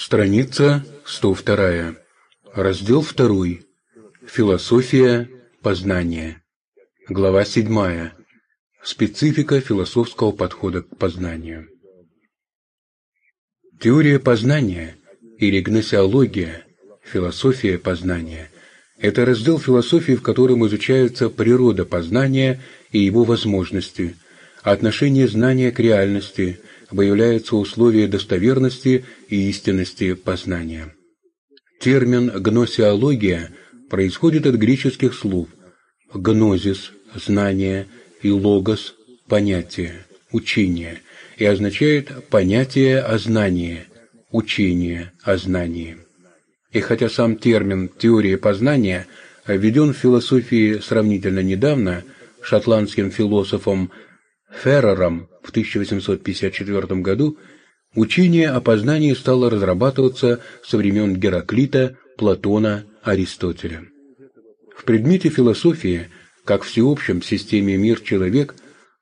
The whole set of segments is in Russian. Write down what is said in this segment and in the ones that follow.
Страница 102. Раздел 2. Философия познания. Глава 7. Специфика философского подхода к познанию. Теория познания или гносеология, философия познания – это раздел философии, в котором изучается природа познания и его возможности, отношение знания к реальности, выявляются условия достоверности и истинности познания. Термин «гносеология» происходит от греческих слов «гнозис» – «знание» и «логос» – «понятие», «учение» и означает «понятие о знании», «учение о знании». И хотя сам термин «теория познания» введен в философии сравнительно недавно шотландским философом Феррером в 1854 году учение о познании стало разрабатываться со времен Гераклита, Платона, Аристотеля. В предмете философии, как всеобщем системе мир-человек,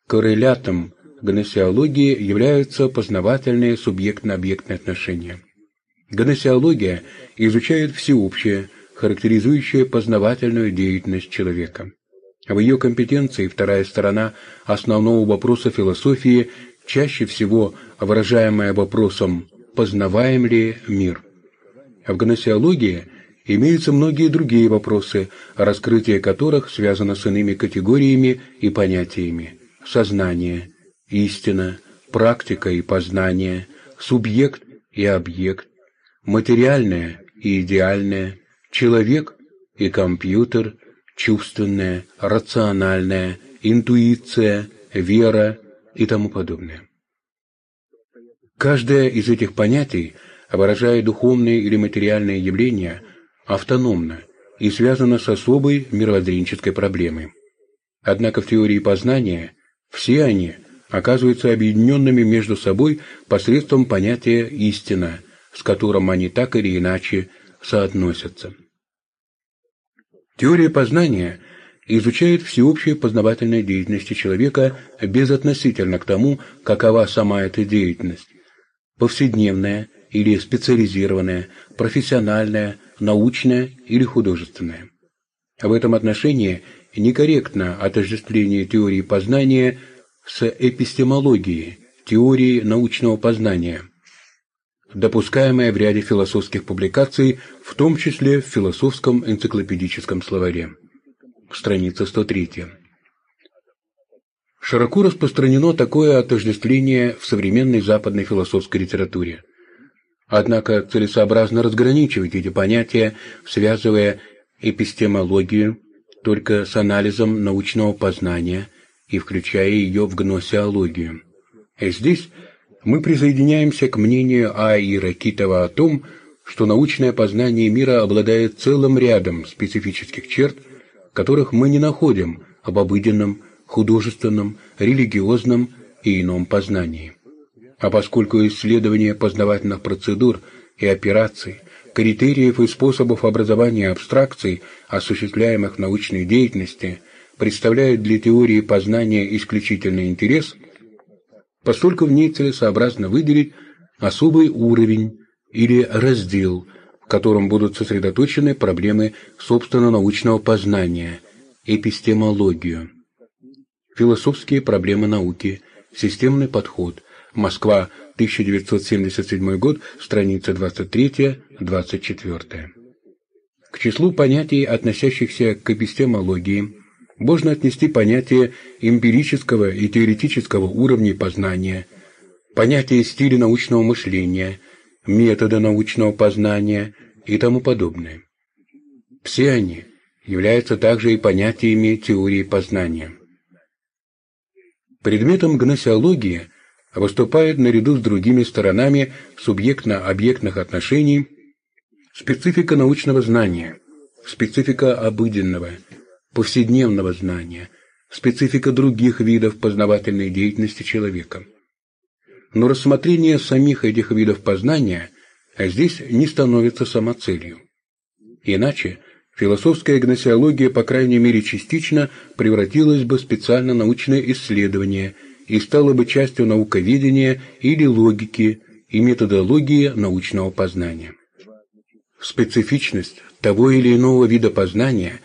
коррелятом гносеологии являются познавательные субъектно-объектные отношения. Гносеология изучает всеобщее, характеризующее познавательную деятельность человека. В ее компетенции вторая сторона основного вопроса философии, чаще всего выражаемая вопросом «познаваем ли мир?». В гносеологии имеются многие другие вопросы, раскрытие которых связано с иными категориями и понятиями – сознание, истина, практика и познание, субъект и объект, материальное и идеальное, человек и компьютер – чувственное, рациональное, интуиция, вера и тому подобное. Каждое из этих понятий, выражая духовные или материальные явления, автономно и связано с особой мировоззренческой проблемой. Однако в теории познания все они оказываются объединенными между собой посредством понятия «истина», с которым они так или иначе соотносятся. Теория познания изучает всеобщую познавательную деятельность человека безотносительно к тому, какова сама эта деятельность – повседневная или специализированная, профессиональная, научная или художественная. В этом отношении некорректно отождествление теории познания с эпистемологией, теорией научного познания – допускаемое в ряде философских публикаций, в том числе в философском энциклопедическом словаре. Страница 103. Широко распространено такое отождествление в современной западной философской литературе. Однако целесообразно разграничивать эти понятия, связывая эпистемологию только с анализом научного познания и включая ее в гносеологию. И здесь – мы присоединяемся к мнению А. Иракитова о том, что научное познание мира обладает целым рядом специфических черт, которых мы не находим об обыденном, художественном, религиозном и ином познании. А поскольку исследование познавательных процедур и операций, критериев и способов образования абстракций, осуществляемых в научной деятельности, представляет для теории познания исключительный интерес – постольку в ней целесообразно выделить особый уровень или раздел, в котором будут сосредоточены проблемы собственно научного познания, эпистемологию, философские проблемы науки, системный подход, Москва, 1977 год, страница 23-24. К числу понятий, относящихся к эпистемологии, можно отнести понятие эмпирического и теоретического уровней познания, понятие стиля научного мышления, метода научного познания и тому подобное. Все они являются также и понятиями теории познания. Предметом гносеологии выступает наряду с другими сторонами субъектно-объектных отношений специфика научного знания, специфика обыденного – повседневного знания, специфика других видов познавательной деятельности человека. Но рассмотрение самих этих видов познания здесь не становится самоцелью. Иначе философская гносеология, по крайней мере частично, превратилась бы в специально научное исследование и стала бы частью науковедения или логики, и методологии научного познания. Специфичность того или иного вида познания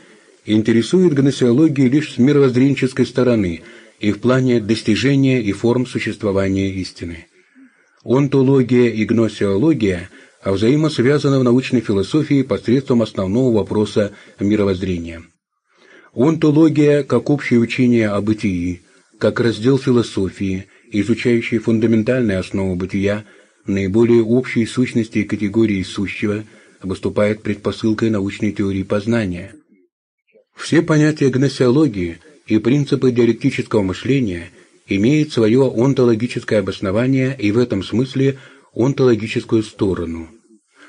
интересует гносеологию лишь с мировоззренческой стороны и в плане достижения и форм существования истины. Онтология и гносеология взаимосвязаны в научной философии посредством основного вопроса мировоззрения. Онтология как общее учение о бытии, как раздел философии, изучающий фундаментальные основы бытия, наиболее общие сущности и категории сущего, выступает предпосылкой научной теории познания. Все понятия гносеологии и принципы диалектического мышления имеют свое онтологическое обоснование и в этом смысле онтологическую сторону.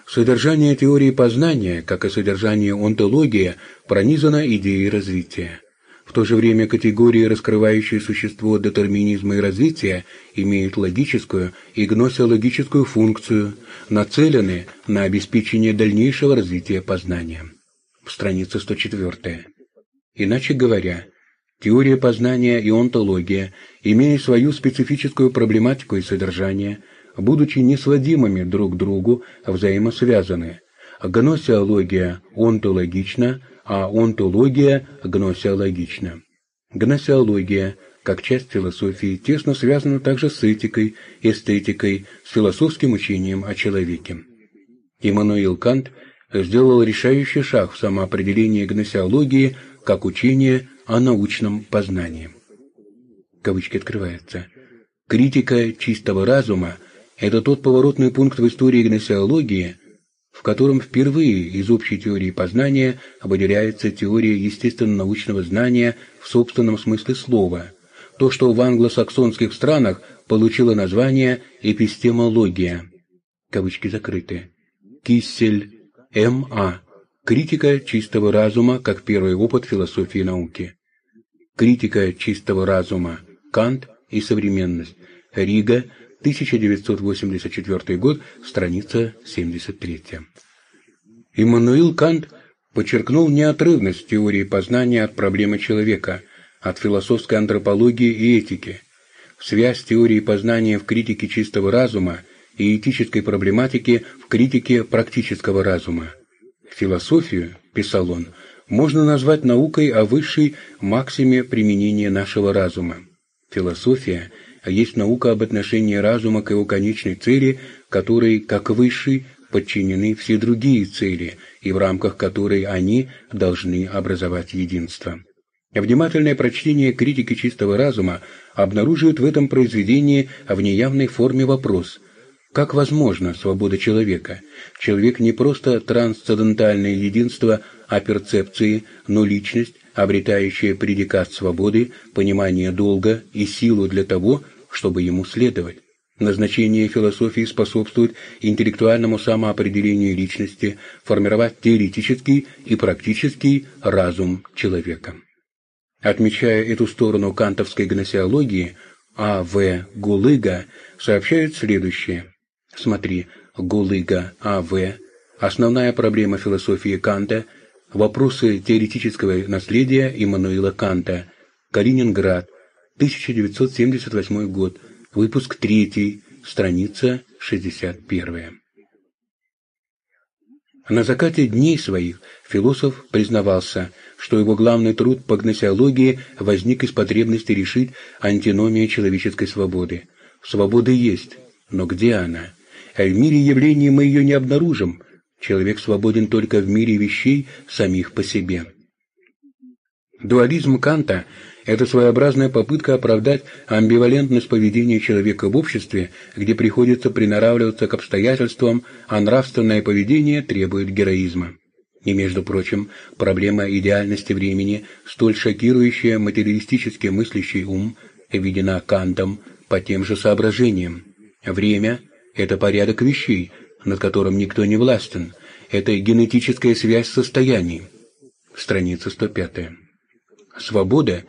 Содержание теории познания, как и содержание онтологии, пронизано идеей развития. В то же время категории, раскрывающие существо детерминизма и развития, имеют логическую и гносеологическую функцию, нацелены на обеспечение дальнейшего развития познания. Страница 104. Иначе говоря, теория познания и онтология, имея свою специфическую проблематику и содержание, будучи несводимыми друг к другу, взаимосвязаны. Гносеология онтологична – а онтология гносеологична. Гносеология, как часть философии, тесно связана также с этикой, эстетикой, с философским учением о человеке. Иммануил Кант сделал решающий шаг в самоопределении гносеологии как учения о научном познании. Кавычки открываются. Критика чистого разума – это тот поворотный пункт в истории гносеологии, в котором впервые из общей теории познания выделяется теория естественно-научного знания в собственном смысле слова, то, что в англосаксонских странах получило название эпистемология. Кавычки закрыты. Киссель, М.А. Критика чистого разума как первый опыт философии науки. Критика чистого разума. Кант и современность. Рига, 1984 год, страница 73. Иммануил Кант подчеркнул неотрывность теории познания от проблемы человека, от философской антропологии и этики. Связь теории познания в критике чистого разума и этической проблематики в критике практического разума. Философию, писал он, можно назвать наукой о высшей максиме применения нашего разума. Философия – а есть наука об отношении разума к его конечной цели, которой, как высшей, подчинены все другие цели, и в рамках которой они должны образовать единство. Внимательное прочтение критики чистого разума обнаруживает в этом произведении в неявной форме вопрос – как возможна свобода человека? Человек не просто трансцендентальное единство, а перцепции, но личность, обретающая предикат свободы, понимание долга и силу для того, чтобы ему следовать. Назначение философии способствует интеллектуальному самоопределению личности, формировать теоретический и практический разум человека. Отмечая эту сторону кантовской гносеологии, А. В. Гулыга сообщает следующее. Смотри, Гулыга А. В. Основная проблема философии Канта – вопросы теоретического наследия Иммануила Канта. Калининград, 1978 год, выпуск 3, страница 61. На закате дней своих философ признавался, что его главный труд по гносеологии возник из потребности решить антиномию человеческой свободы. Свобода есть, но где она? А в мире явлений мы ее не обнаружим. Человек свободен только в мире вещей самих по себе. Дуализм Канта это своеобразная попытка оправдать амбивалентность поведения человека в обществе, где приходится приноравливаться к обстоятельствам, а нравственное поведение требует героизма. И, между прочим, проблема идеальности времени, столь шокирующая материалистически мыслящий ум, видена Кантом по тем же соображениям. Время – это порядок вещей, над которым никто не властен. Это генетическая связь состояний. Страница 105. Свобода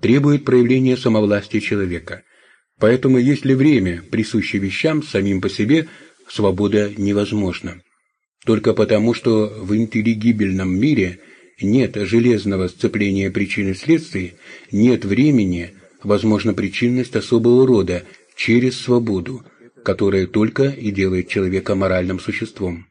требует проявления самовластия человека. Поэтому если время присуще вещам самим по себе, свобода невозможна. Только потому, что в интеллигибельном мире нет железного сцепления причин и следствий, нет времени, возможна причинность особого рода через свободу. Которое только и делает человека моральным существом.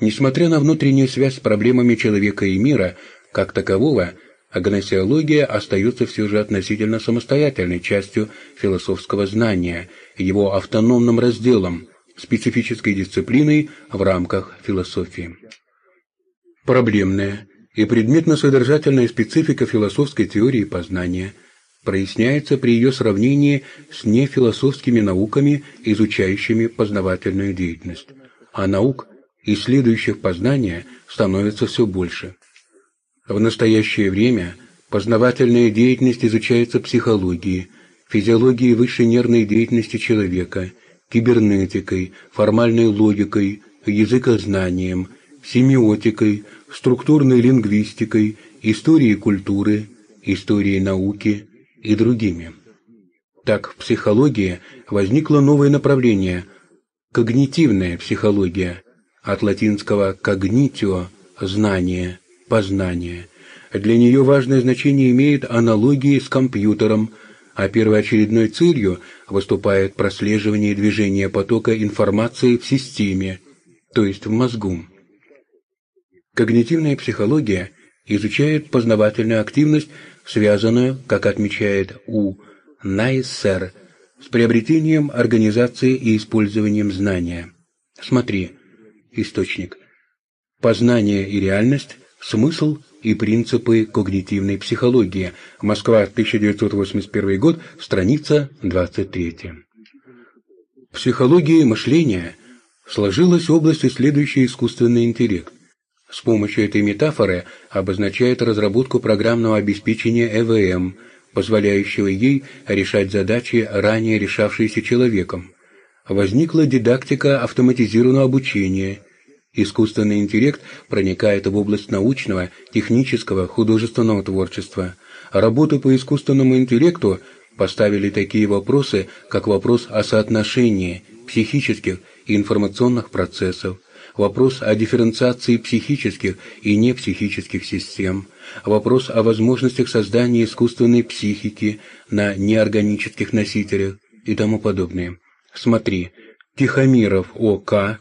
Несмотря на внутреннюю связь с проблемами человека и мира, как такового, агносиология остается все же относительно самостоятельной частью философского знания, его автономным разделом, специфической дисциплиной в рамках философии. Проблемная и предметно-содержательная специфика философской теории познания проясняется при ее сравнении с нефилософскими науками, изучающими познавательную деятельность, а наук – исследующих познания становится все больше. В настоящее время познавательная деятельность изучается психологией, физиологией высшей нервной деятельности человека, кибернетикой, формальной логикой, языкознанием, семиотикой, структурной лингвистикой, историей культуры, историей науки и другими. Так в психологии возникло новое направление – когнитивная психология – от латинского «cognitio» – «знание», «познание». Для нее важное значение имеет аналогии с компьютером, а первоочередной целью выступает прослеживание движения потока информации в системе, то есть в мозгу. Когнитивная психология изучает познавательную активность, связанную, как отмечает У. Найсер, с приобретением, организацией и использованием знания. Смотри, Источник. Познание и реальность, смысл и принципы когнитивной психологии. Москва, 1981 год, страница 23. В психологии мышления сложилась область, исследующая искусственный интеллект. С помощью этой метафоры обозначает разработку программного обеспечения ЭВМ, позволяющего ей решать задачи, ранее решавшиеся человеком возникла дидактика автоматизированного обучения. Искусственный интеллект проникает в область научного, технического, художественного творчества. Работу по искусственному интеллекту поставили такие вопросы, как вопрос о соотношении психических и информационных процессов, вопрос о дифференциации психических и непсихических систем, вопрос о возможностях создания искусственной психики на неорганических носителях и тому подобное. Смотри, Тихомиров О.К.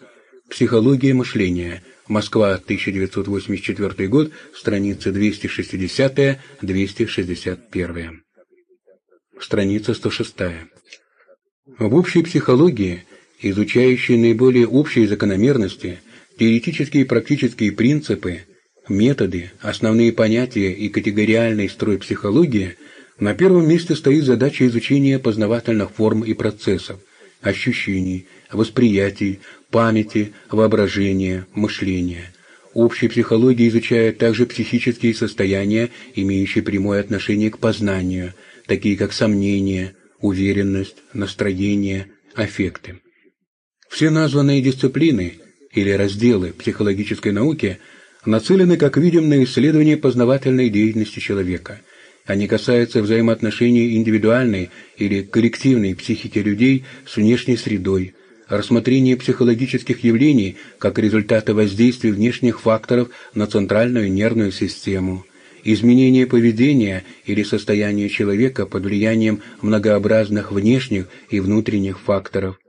Психология мышления. Москва, 1984 год, страница 260-261. Страница 106. В общей психологии, изучающей наиболее общие закономерности, теоретические и практические принципы, методы, основные понятия и категориальный строй психологии, на первом месте стоит задача изучения познавательных форм и процессов, ощущений, восприятий, памяти, воображения, мышления. Общая психология изучает также психические состояния, имеющие прямое отношение к познанию, такие как сомнение, уверенность, настроение, аффекты. Все названные дисциплины или разделы психологической науки нацелены, как видим, на исследование познавательной деятельности человека – они касаются взаимоотношений индивидуальной или коллективной психики людей с внешней средой, рассмотрения психологических явлений как результата воздействия внешних факторов на центральную нервную систему, изменения поведения или состояния человека под влиянием многообразных внешних и внутренних факторов.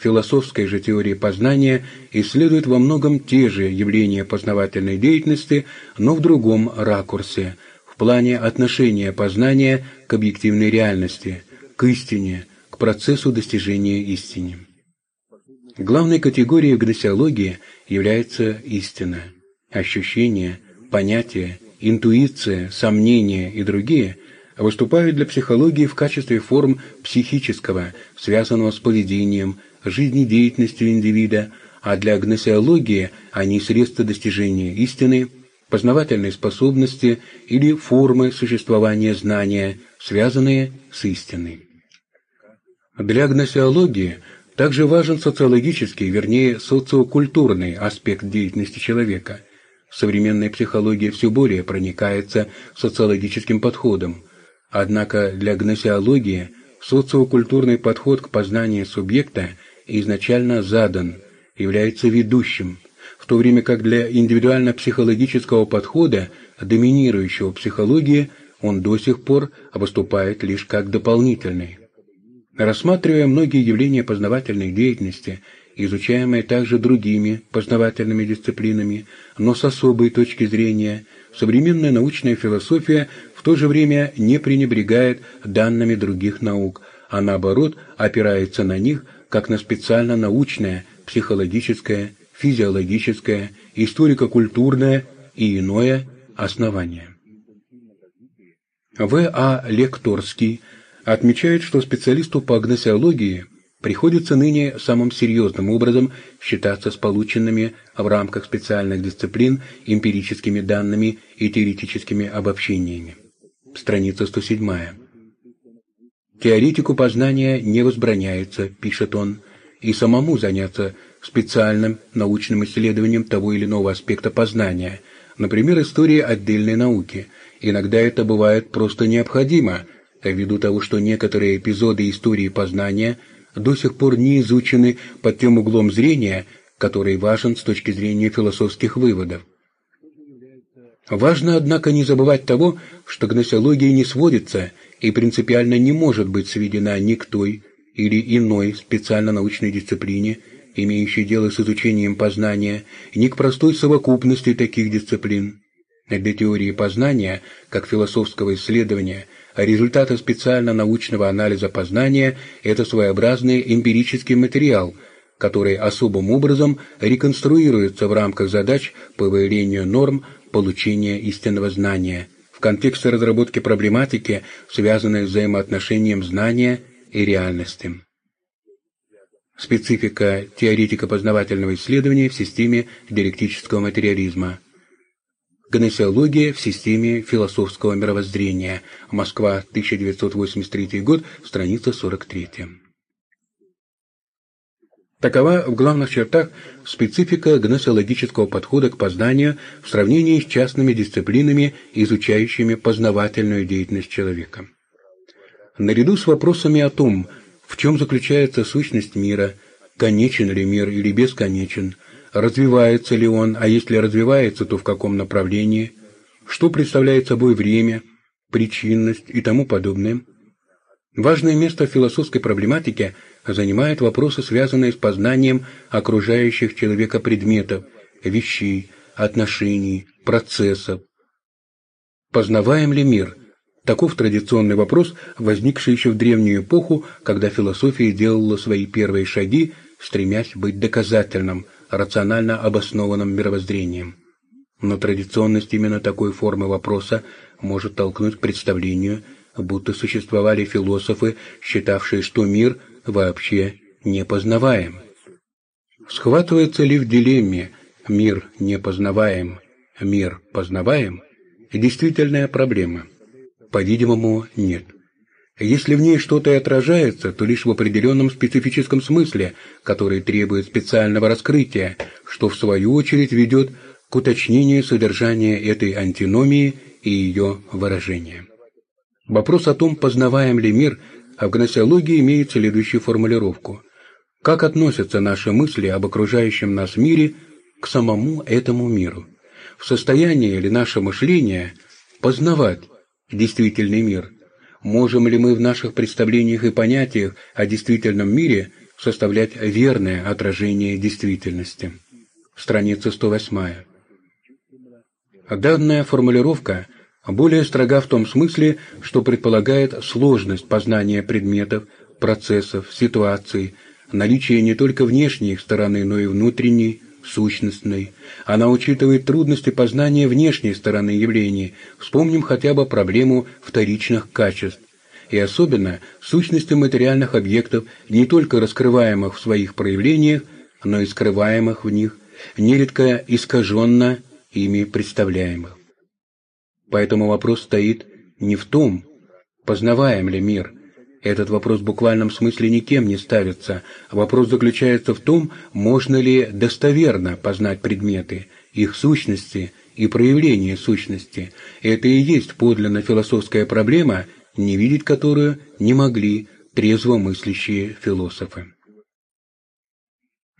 Философская же теория познания исследует во многом те же явления познавательной деятельности, но в другом ракурсе – плане отношения познания к объективной реальности, к истине, к процессу достижения истины. Главной категорией гносеологии является истина. Ощущения, понятия, интуиция, сомнения и другие выступают для психологии в качестве форм психического, связанного с поведением, жизнедеятельностью индивида, а для гносеологии они средства достижения истины – познавательные способности или формы существования знания, связанные с истиной. Для гносеологии также важен социологический, вернее, социокультурный аспект деятельности человека. Современная психология все более проникается социологическим подходом, однако для гносеологии социокультурный подход к познанию субъекта изначально задан, является ведущим, то время как для индивидуально-психологического подхода, доминирующего психологии, он до сих пор выступает лишь как дополнительный. Рассматривая многие явления познавательной деятельности, изучаемые также другими познавательными дисциплинами, но с особой точки зрения, современная научная философия в то же время не пренебрегает данными других наук, а наоборот опирается на них как на специально научное, психологическое, физиологическое, историко-культурное и иное основание. В. А. Лекторский отмечает, что специалисту по гносеологии приходится ныне самым серьезным образом считаться с полученными в рамках специальных дисциплин эмпирическими данными и теоретическими обобщениями. Страница 107. Теоретику познания не возбраняется, пишет он, и самому заняться специальным научным исследованием того или иного аспекта познания, например, истории отдельной науки. Иногда это бывает просто необходимо, ввиду того, что некоторые эпизоды истории познания до сих пор не изучены под тем углом зрения, который важен с точки зрения философских выводов. Важно, однако, не забывать того, что гносеология не сводится и принципиально не может быть сведена ни к той или иной специально-научной дисциплине, имеющей дело с изучением познания, ни к простой совокупности таких дисциплин. Для теории познания, как философского исследования, результаты специально-научного анализа познания – это своеобразный эмпирический материал, который особым образом реконструируется в рамках задач по выявлению норм получения истинного знания в контексте разработки проблематики, связанной с взаимоотношением знания и реальности. Специфика теоретико-познавательного исследования в системе диалектического материализма. Гносеология в системе философского мировоззрения. Москва, 1983 год, страница 43. Такова в главных чертах специфика гносеологического подхода к познанию в сравнении с частными дисциплинами, изучающими познавательную деятельность человека. Наряду с вопросами о том, в чем заключается сущность мира, конечен ли мир или бесконечен, развивается ли он, а если развивается, то в каком направлении, что представляет собой время, причинность и тому подобное. Важное место в философской проблематике занимают вопросы, связанные с познанием окружающих человека предметов, вещей, отношений, процессов. Познаваем ли мир – Таков традиционный вопрос, возникший еще в древнюю эпоху, когда философия делала свои первые шаги, стремясь быть доказательным, рационально обоснованным мировоззрением. Но традиционность именно такой формы вопроса может толкнуть к представлению, будто существовали философы, считавшие, что мир вообще не познаваем. Схватывается ли в дилемме «мир не познаваем, мир познаваем» действительная проблема – по-видимому, нет. Если в ней что-то и отражается, то лишь в определенном специфическом смысле, который требует специального раскрытия, что в свою очередь ведет к уточнению содержания этой антиномии и ее выражения. Вопрос о том, познаваем ли мир, в гносеологии имеет следующую формулировку. Как относятся наши мысли об окружающем нас мире к самому этому миру? В состоянии ли наше мышление познавать действительный мир? Можем ли мы в наших представлениях и понятиях о действительном мире составлять верное отражение действительности? Страница 108. Данная формулировка более строга в том смысле, что предполагает сложность познания предметов, процессов, ситуаций, наличие не только внешней их стороны, но и внутренней, сущностной. Она учитывает трудности познания внешней стороны явлений. Вспомним хотя бы проблему вторичных качеств. И особенно сущности материальных объектов, не только раскрываемых в своих проявлениях, но и скрываемых в них, нередко искаженно ими представляемых. Поэтому вопрос стоит не в том, познаваем ли мир, этот вопрос в буквальном смысле никем не ставится. Вопрос заключается в том, можно ли достоверно познать предметы, их сущности и проявление сущности. Это и есть подлинно философская проблема, не видеть которую не могли трезво мыслящие философы.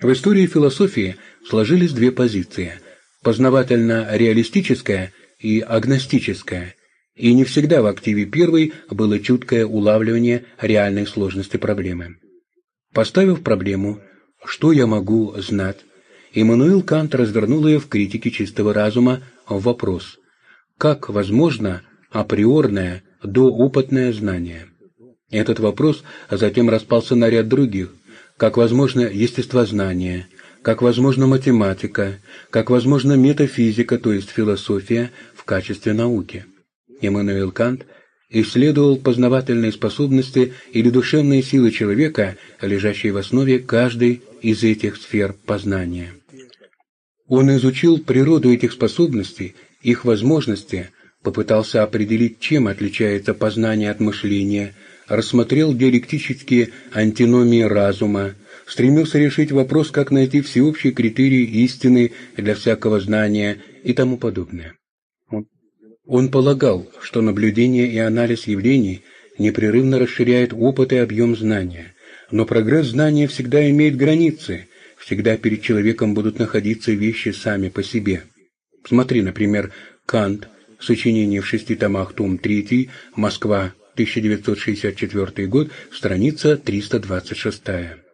В истории философии сложились две позиции – познавательно-реалистическая и агностическая, и не всегда в активе первой было чуткое улавливание реальной сложности проблемы. Поставив проблему «Что я могу знать?», Иммануил Кант развернул ее в критике чистого разума в вопрос «Как возможно априорное доопытное знание?» Этот вопрос затем распался на ряд других, как возможно естествознание, как возможно математика, как возможно метафизика, то есть философия в качестве науки. Иммануил Кант исследовал познавательные способности или душевные силы человека, лежащие в основе каждой из этих сфер познания. Он изучил природу этих способностей, их возможности, попытался определить, чем отличается познание от мышления, рассмотрел диалектические антиномии разума, стремился решить вопрос, как найти всеобщие критерии истины для всякого знания и тому подобное. Он полагал, что наблюдение и анализ явлений непрерывно расширяет опыт и объем знания, но прогресс знания всегда имеет границы, всегда перед человеком будут находиться вещи сами по себе. Смотри, например, Кант, сочинение в шести томах, том 3, Москва, 1964 год, страница 326.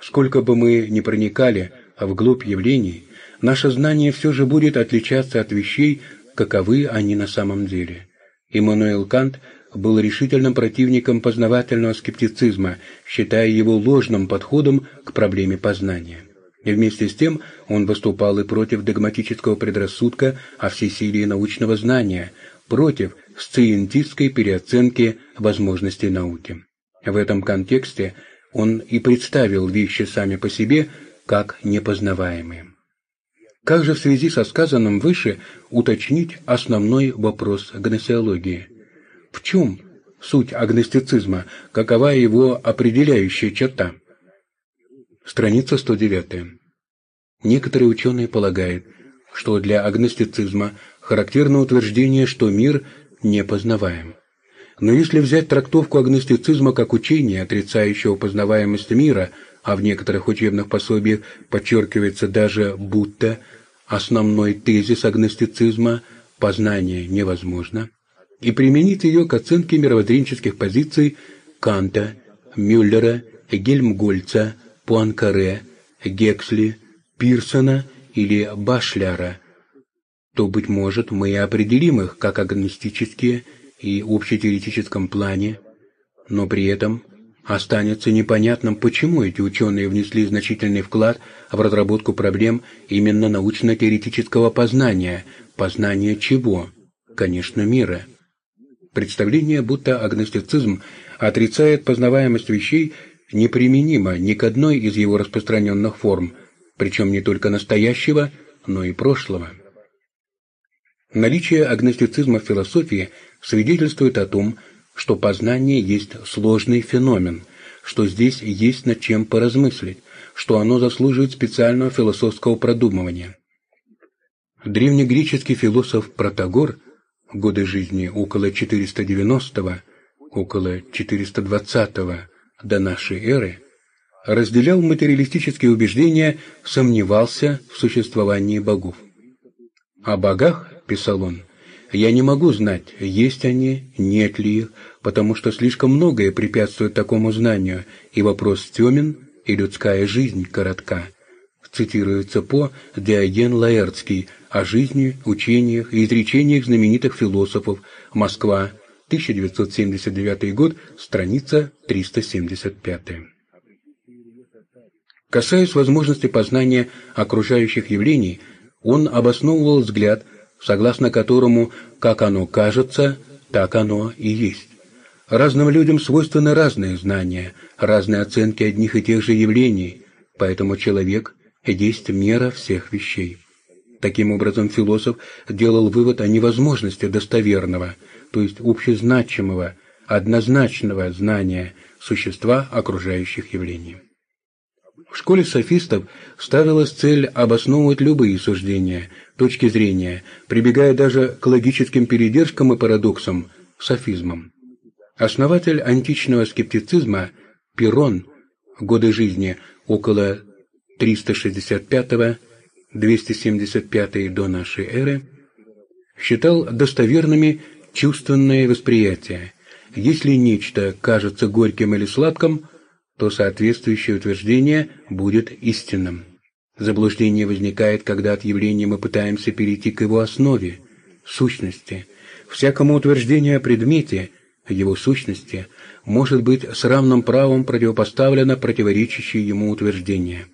Сколько бы мы ни проникали вглубь явлений, наше знание все же будет отличаться от вещей, каковы они на самом деле. Иммануил Кант был решительным противником познавательного скептицизма, считая его ложным подходом к проблеме познания. И вместе с тем он выступал и против догматического предрассудка о всесилии научного знания, против сциентистской переоценки возможностей науки. В этом контексте он и представил вещи сами по себе как непознаваемые. Как же в связи со сказанным выше уточнить основной вопрос гносеологии? В чем суть агностицизма, какова его определяющая черта? Страница 109. Некоторые ученые полагают, что для агностицизма характерно утверждение, что мир непознаваем. Но если взять трактовку агностицизма как учения, отрицающего познаваемость мира, а в некоторых учебных пособиях подчеркивается даже будто основной тезис агностицизма «познание невозможно», и применить ее к оценке мировоззренческих позиций Канта, Мюллера, Гельмгольца, Пуанкаре, Гексли, Пирсона или Башляра, то, быть может, мы и определим их как агностические и общетеоретическом плане, но при этом останется непонятным, почему эти ученые внесли значительный вклад в разработку проблем именно научно-теоретического познания, познания чего? Конечно, мира. Представление, будто агностицизм отрицает познаваемость вещей, неприменимо ни к одной из его распространенных форм, причем не только настоящего, но и прошлого. Наличие агностицизма в философии свидетельствует о том, что познание есть сложный феномен, что здесь есть над чем поразмыслить, что оно заслуживает специального философского продумывания. Древнегреческий философ Протагор, годы жизни около 490 около 420 до нашей эры, разделял материалистические убеждения, сомневался в существовании богов. О богах, писал он, я не могу знать, есть они, нет ли их, потому что слишком многое препятствует такому знанию, и вопрос темен, и людская жизнь коротка. Цитируется по Диоген Лаэртский о жизни, учениях и изречениях знаменитых философов Москва, 1979 год, страница 375. Касаясь возможности познания окружающих явлений, он обосновывал взгляд, согласно которому как оно кажется, так оно и есть. Разным людям свойственны разные знания, разные оценки одних и тех же явлений, поэтому человек есть мера всех вещей. Таким образом, философ делал вывод о невозможности достоверного, то есть общезначимого, однозначного знания существа окружающих явлений. В школе софистов ставилась цель обосновывать любые суждения, точки зрения, прибегая даже к логическим передержкам и парадоксам, софизмам. Основатель античного скептицизма Пирон, годы жизни около 365-275 до нашей эры, считал достоверными чувственное восприятие. Если нечто кажется горьким или сладким, то соответствующее утверждение будет истинным. Заблуждение возникает, когда от явления мы пытаемся перейти к его основе, сущности. Всякому утверждению о предмете, его сущности, может быть с равным правом противопоставлено противоречащее ему утверждение.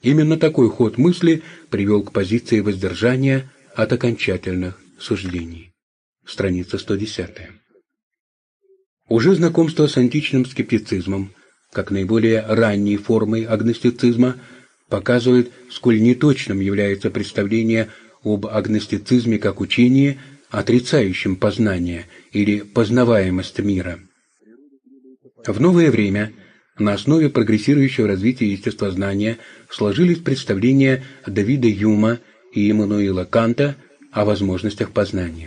Именно такой ход мысли привел к позиции воздержания от окончательных суждений. Страница 110. Уже знакомство с античным скептицизмом, как наиболее ранней формой агностицизма, показывает, сколь неточным является представление об агностицизме как учении, отрицающем познание или познаваемость мира. В новое время на основе прогрессирующего развития естествознания сложились представления Давида Юма и Эммануила Канта о возможностях познания.